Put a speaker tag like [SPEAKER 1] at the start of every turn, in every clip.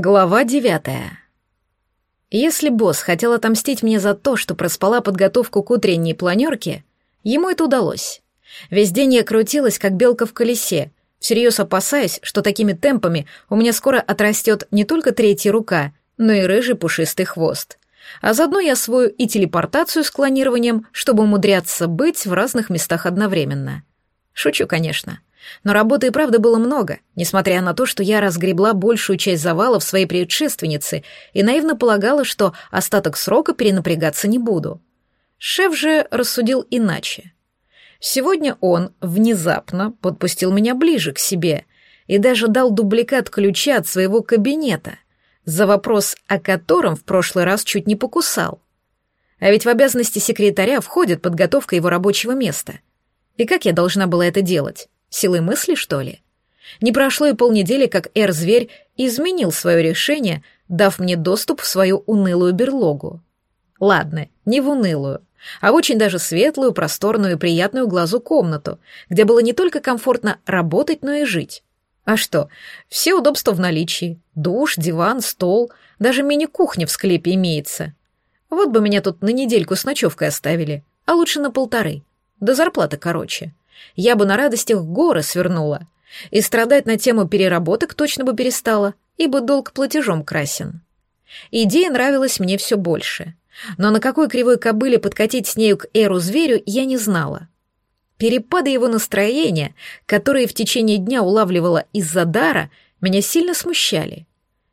[SPEAKER 1] Глава девятая. Если босс хотел отомстить мне за то, что проспала подготовку к утренней планерке, ему это удалось. Весь день я крутилась, как белка в колесе, всерьез опасаясь, что такими темпами у меня скоро отрастет не только третья рука, но и рыжий пушистый хвост. А заодно я освою и телепортацию с клонированием, чтобы умудряться быть в разных местах одновременно. Шучу, конечно. Но работы и правда было много, несмотря на то, что я разгребла большую часть завалов своей предшественницы и наивно полагала, что остаток срока перенапрягаться не буду. Шеф же рассудил иначе. Сегодня он внезапно подпустил меня ближе к себе и даже дал дубликат ключа от своего кабинета, за вопрос о котором в прошлый раз чуть не покусал. А ведь в обязанности секретаря входит подготовка его рабочего места. И как я должна была это делать? Силой мысли, что ли? Не прошло и полнедели, как Эр-зверь изменил свое решение, дав мне доступ в свою унылую берлогу. Ладно, не в унылую, а в очень даже светлую, просторную и приятную глазу комнату, где было не только комфортно работать, но и жить. А что, все удобства в наличии. Душ, диван, стол, даже мини-кухня в склепе имеется. Вот бы меня тут на недельку с ночевкой оставили, а лучше на полторы. До зарплаты короче я бы на радостях горы свернула. И страдать на тему переработок точно бы перестала, ибо долг платежом красен. Идея нравилась мне все больше. Но на какой кривой кобыле подкатить с нею к Эру-зверю, я не знала. Перепады его настроения, которые в течение дня улавливала из-за дара, меня сильно смущали.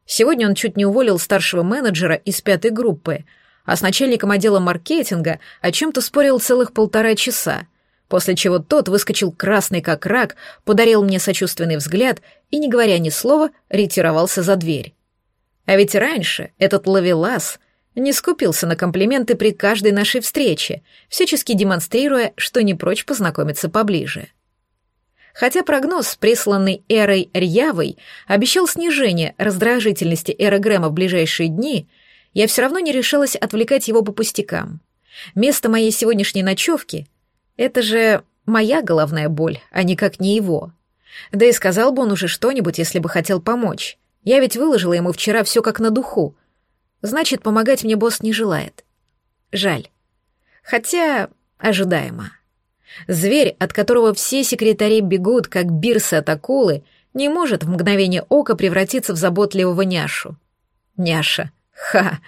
[SPEAKER 1] Сегодня он чуть не уволил старшего менеджера из пятой группы, а с начальником отдела маркетинга о чем-то спорил целых полтора часа — после чего тот выскочил красный как рак, подарил мне сочувственный взгляд и, не говоря ни слова, ретировался за дверь. А ведь раньше этот ловелас не скупился на комплименты при каждой нашей встрече, всячески демонстрируя, что не прочь познакомиться поближе. Хотя прогноз, присланный Эрой Рьявой, обещал снижение раздражительности Эра Грэма в ближайшие дни, я все равно не решилась отвлекать его по пустякам. Место моей сегодняшней ночевки это же моя головная боль, а никак не его. Да и сказал бы он уже что-нибудь, если бы хотел помочь. Я ведь выложила ему вчера все как на духу. Значит, помогать мне босс не желает. Жаль. Хотя ожидаемо. Зверь, от которого все секретари бегут, как бирсы от акулы, не может в мгновение ока превратиться в заботливого няшу. Няша. Ха.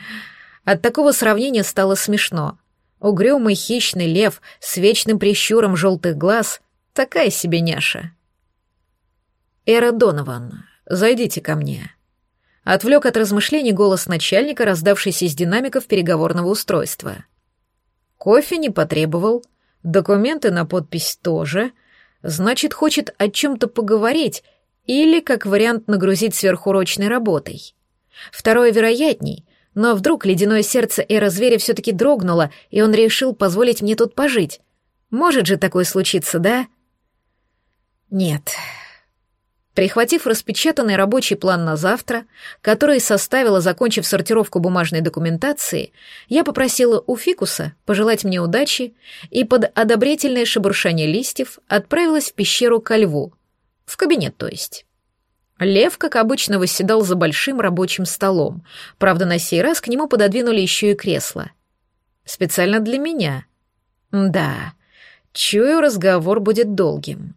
[SPEAKER 1] От такого сравнения стало смешно. Угрюмый хищный лев с вечным прищуром желтых глаз — такая себе няша. «Эра Донован, зайдите ко мне». Отвлек от размышлений голос начальника, раздавшийся из динамиков переговорного устройства. Кофе не потребовал, документы на подпись тоже, значит, хочет о чем-то поговорить или, как вариант, нагрузить сверхурочной работой. Второе вероятней, но вдруг ледяное сердце Эра Зверя все-таки дрогнуло, и он решил позволить мне тут пожить. Может же такое случиться, да? Нет. Прихватив распечатанный рабочий план на завтра, который составила, закончив сортировку бумажной документации, я попросила у Фикуса пожелать мне удачи и под одобрительное шебуршание листьев отправилась в пещеру ко льву. В кабинет, то есть. Лев, как обычно, восседал за большим рабочим столом. Правда, на сей раз к нему пододвинули еще и кресло. Специально для меня. Да, чую, разговор будет долгим.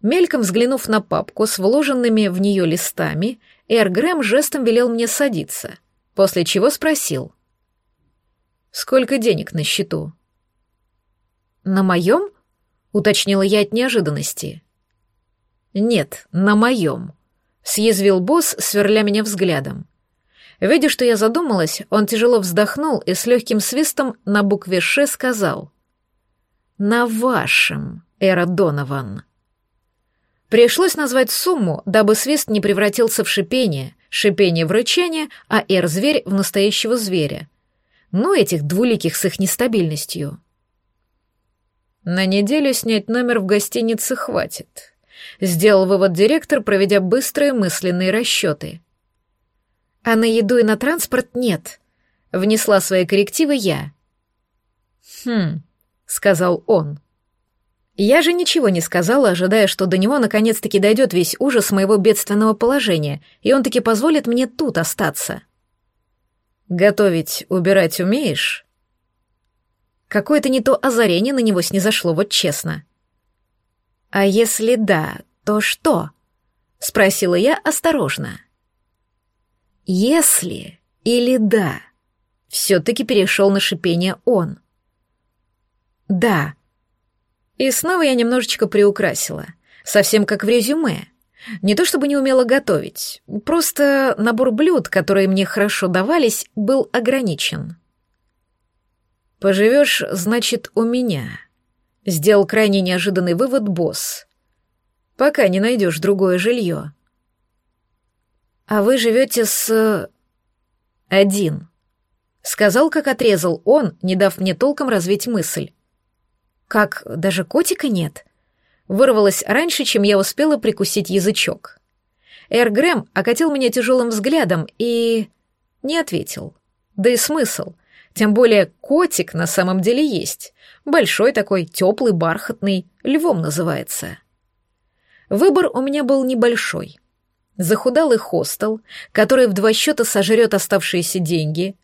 [SPEAKER 1] Мельком взглянув на папку с вложенными в нее листами, Эр Грэм жестом велел мне садиться, после чего спросил. «Сколько денег на счету?» «На моем?» — уточнила я от неожиданности. «Нет, на моем», — съязвил босс, сверля меня взглядом. Видя, что я задумалась, он тяжело вздохнул и с легким свистом на букве «Ш» сказал. «На вашем, Эра Донован». Пришлось назвать сумму, дабы свист не превратился в шипение, шипение в рычание, а Эр-зверь в настоящего зверя. Ну, этих двуликих с их нестабильностью. На неделю снять номер в гостинице хватит. Сделал вывод директор, проведя быстрые мысленные расчеты. А на еду и на транспорт нет. Внесла свои коррективы я. Хм, сказал он. Я же ничего не сказала, ожидая, что до него наконец-таки дойдет весь ужас моего бедственного положения, и он таки позволит мне тут остаться. «Готовить, убирать умеешь?» Какое-то не то озарение на него снизошло, вот честно. «А если да, то что?» — спросила я осторожно. «Если или да?» Все-таки перешел на шипение он. «Да», и снова я немножечко приукрасила. Совсем как в резюме. Не то чтобы не умела готовить, просто набор блюд, которые мне хорошо давались, был ограничен. «Поживешь, значит, у меня», — сделал крайне неожиданный вывод босс. «Пока не найдешь другое жилье». «А вы живете с...» «Один», — сказал, как отрезал он, не дав мне толком развить мысль. Как, даже котика нет? Вырвалось раньше, чем я успела прикусить язычок. Эр Грэм окатил меня тяжелым взглядом и... не ответил. Да и смысл. Тем более котик на самом деле есть. Большой такой, теплый, бархатный, львом называется. Выбор у меня был небольшой. Захудалый хостел, который в два счета сожрет оставшиеся деньги,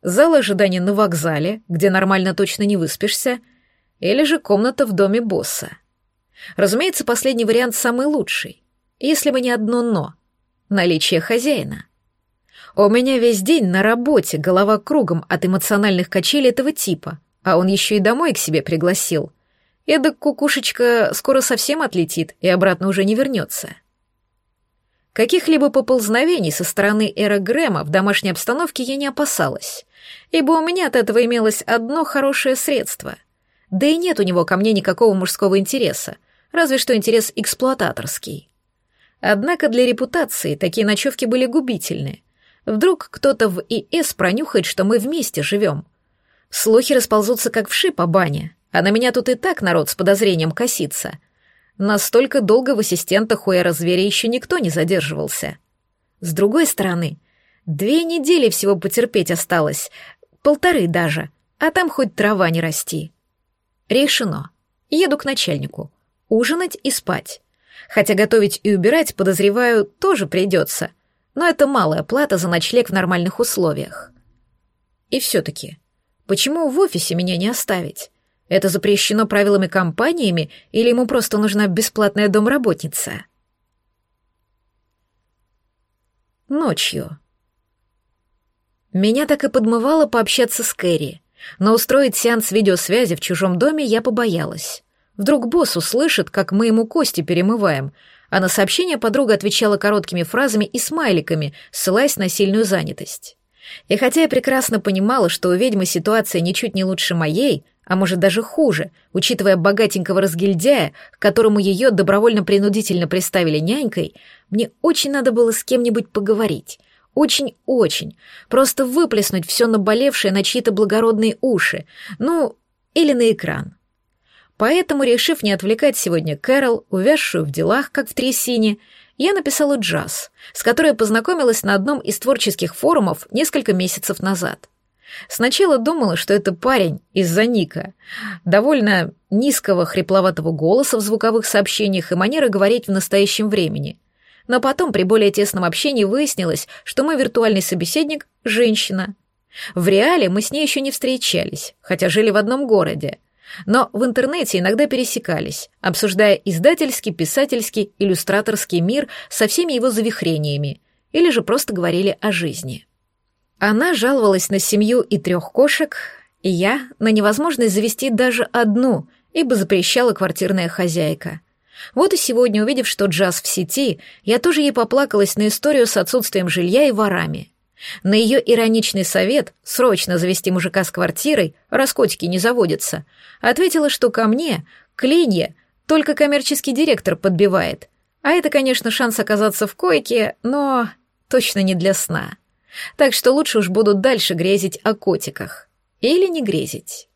[SPEAKER 1] зал ожидания на вокзале, где нормально точно не выспишься, или же комната в доме босса. Разумеется, последний вариант самый лучший, если бы не одно «но» — наличие хозяина. У меня весь день на работе, голова кругом от эмоциональных качелей этого типа, а он еще и домой к себе пригласил. Эдак кукушечка скоро совсем отлетит и обратно уже не вернется. Каких-либо поползновений со стороны Эра Грэма в домашней обстановке я не опасалась, ибо у меня от этого имелось одно хорошее средство — да и нет у него ко мне никакого мужского интереса, разве что интерес эксплуататорский. Однако для репутации такие ночевки были губительны. Вдруг кто-то в ИС пронюхает, что мы вместе живем. Слухи расползутся как вши по бане, а на меня тут и так народ с подозрением косится. Настолько долго в ассистентах у эра зверя еще никто не задерживался. С другой стороны, две недели всего потерпеть осталось, полторы даже, а там хоть трава не расти. Решено. Еду к начальнику. Ужинать и спать. Хотя готовить и убирать, подозреваю, тоже придется. Но это малая плата за ночлег в нормальных условиях. И все-таки, почему в офисе меня не оставить? Это запрещено правилами компаниями или ему просто нужна бесплатная домработница? Ночью. Меня так и подмывало пообщаться с Кэрри. Но устроить сеанс видеосвязи в чужом доме я побоялась. Вдруг босс услышит, как мы ему кости перемываем, а на сообщение подруга отвечала короткими фразами и смайликами, ссылаясь на сильную занятость. И хотя я прекрасно понимала, что у ведьмы ситуация ничуть не лучше моей, а может даже хуже, учитывая богатенького разгильдяя, к которому ее добровольно-принудительно приставили нянькой, мне очень надо было с кем-нибудь поговорить, очень-очень. Просто выплеснуть все наболевшее на чьи-то благородные уши. Ну, или на экран. Поэтому, решив не отвлекать сегодня Кэрол, увязшую в делах, как в трясине, я написала джаз, с которой познакомилась на одном из творческих форумов несколько месяцев назад. Сначала думала, что это парень из-за Ника, довольно низкого хрипловатого голоса в звуковых сообщениях и манеры говорить в настоящем времени — но потом при более тесном общении выяснилось, что мой виртуальный собеседник — женщина. В реале мы с ней еще не встречались, хотя жили в одном городе. Но в интернете иногда пересекались, обсуждая издательский, писательский, иллюстраторский мир со всеми его завихрениями, или же просто говорили о жизни. Она жаловалась на семью и трех кошек, и я — на невозможность завести даже одну, ибо запрещала квартирная хозяйка — вот и сегодня, увидев, что джаз в сети, я тоже ей поплакалась на историю с отсутствием жилья и ворами. На ее ироничный совет срочно завести мужика с квартирой, раз котики не заводятся, ответила, что ко мне, клинья, только коммерческий директор подбивает. А это, конечно, шанс оказаться в койке, но точно не для сна. Так что лучше уж будут дальше грезить о котиках. Или не грезить.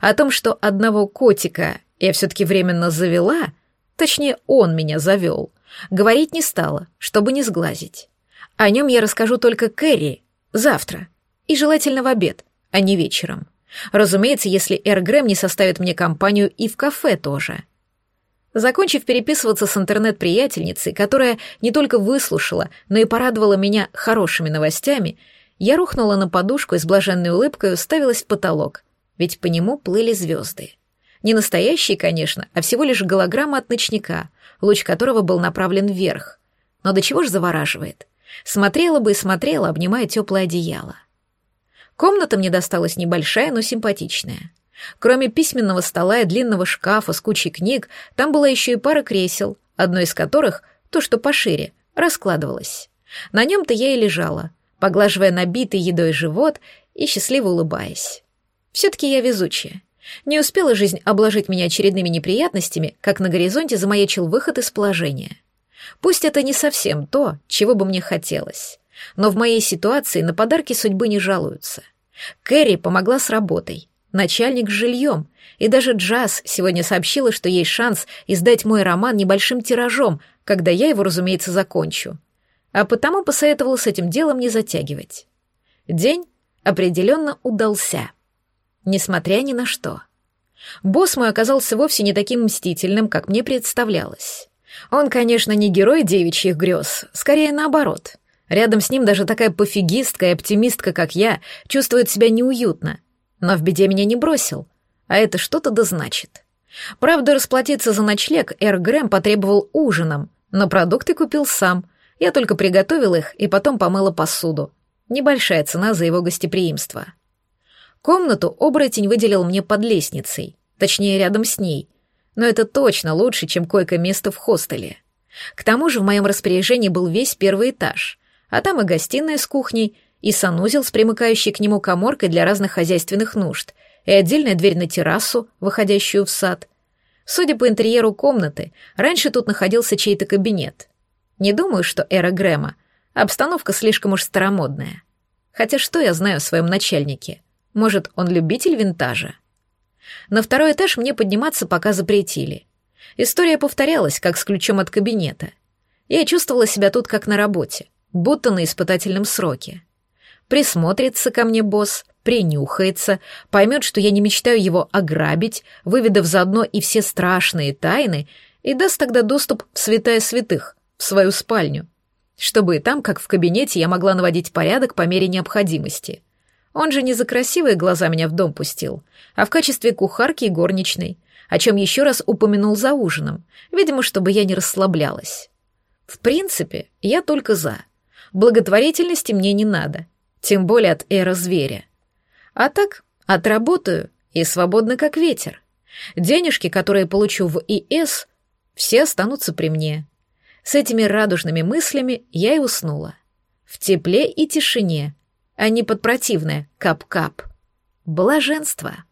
[SPEAKER 1] О том, что одного котика я все-таки временно завела — Точнее, он меня завел. Говорить не стала, чтобы не сглазить. О нем я расскажу только Кэрри завтра. И желательно в обед, а не вечером. Разумеется, если Эр Грэм не составит мне компанию и в кафе тоже. — Закончив переписываться с интернет-приятельницей, которая не только выслушала, но и порадовала меня хорошими новостями, я рухнула на подушку и с блаженной улыбкой уставилась в потолок, ведь по нему плыли звезды. Не настоящие, конечно, а всего лишь голограмма от ночника, луч которого был направлен вверх. Но до чего ж завораживает. Смотрела бы и смотрела, обнимая теплое одеяло. Комната мне досталась небольшая, но симпатичная. Кроме письменного стола и длинного шкафа с кучей книг, там была еще и пара кресел, одно из которых, то, что пошире, раскладывалось. На нем-то я и лежала, поглаживая набитый едой живот и счастливо улыбаясь. Все-таки я везучая. Не успела жизнь обложить меня очередными неприятностями, как на горизонте замаячил выход из положения. Пусть это не совсем то, чего бы мне хотелось, но в моей ситуации на подарки судьбы не жалуются. Кэрри помогла с работой, начальник с жильем, и даже Джаз сегодня сообщила, что есть шанс издать мой роман небольшим тиражом, когда я его, разумеется, закончу. А потому посоветовала с этим делом не затягивать. День определенно удался. Несмотря ни на что. Босс мой оказался вовсе не таким мстительным, как мне представлялось. Он, конечно, не герой девичьих грез, скорее наоборот. Рядом с ним даже такая пофигистка и оптимистка, как я, чувствует себя неуютно, но в беде меня не бросил, а это что-то да значит. Правда, расплатиться за ночлег Эр Грэм потребовал ужином, но продукты купил сам. Я только приготовил их и потом помыла посуду. Небольшая цена за его гостеприимство. Комнату оборотень выделил мне под лестницей, точнее, рядом с ней. Но это точно лучше, чем койко-место в хостеле. К тому же в моем распоряжении был весь первый этаж, а там и гостиная с кухней, и санузел с примыкающей к нему коморкой для разных хозяйственных нужд, и отдельная дверь на террасу, выходящую в сад. Судя по интерьеру комнаты, раньше тут находился чей-то кабинет. Не думаю, что эра Грэма. Обстановка слишком уж старомодная. Хотя что я знаю о своем начальнике? Может, он любитель винтажа? На второй этаж мне подниматься пока запретили. История повторялась, как с ключом от кабинета. Я чувствовала себя тут как на работе, будто на испытательном сроке присмотрится ко мне босс, принюхается, поймет, что я не мечтаю его ограбить, выведав заодно и все страшные тайны, и даст тогда доступ в святая святых, в свою спальню, чтобы и там, как в кабинете, я могла наводить порядок по мере необходимости. Он же не за красивые глаза меня в дом пустил, а в качестве кухарки и горничной, о чем еще раз упомянул за ужином, видимо, чтобы я не расслаблялась. В принципе, я только за. Благотворительности мне не надо — тем более от эра зверя. А так, отработаю и свободно как ветер. Денежки, которые получу в ИС, все останутся при мне. С этими радужными мыслями я и уснула. В тепле и тишине, а не под противное кап-кап. Блаженство.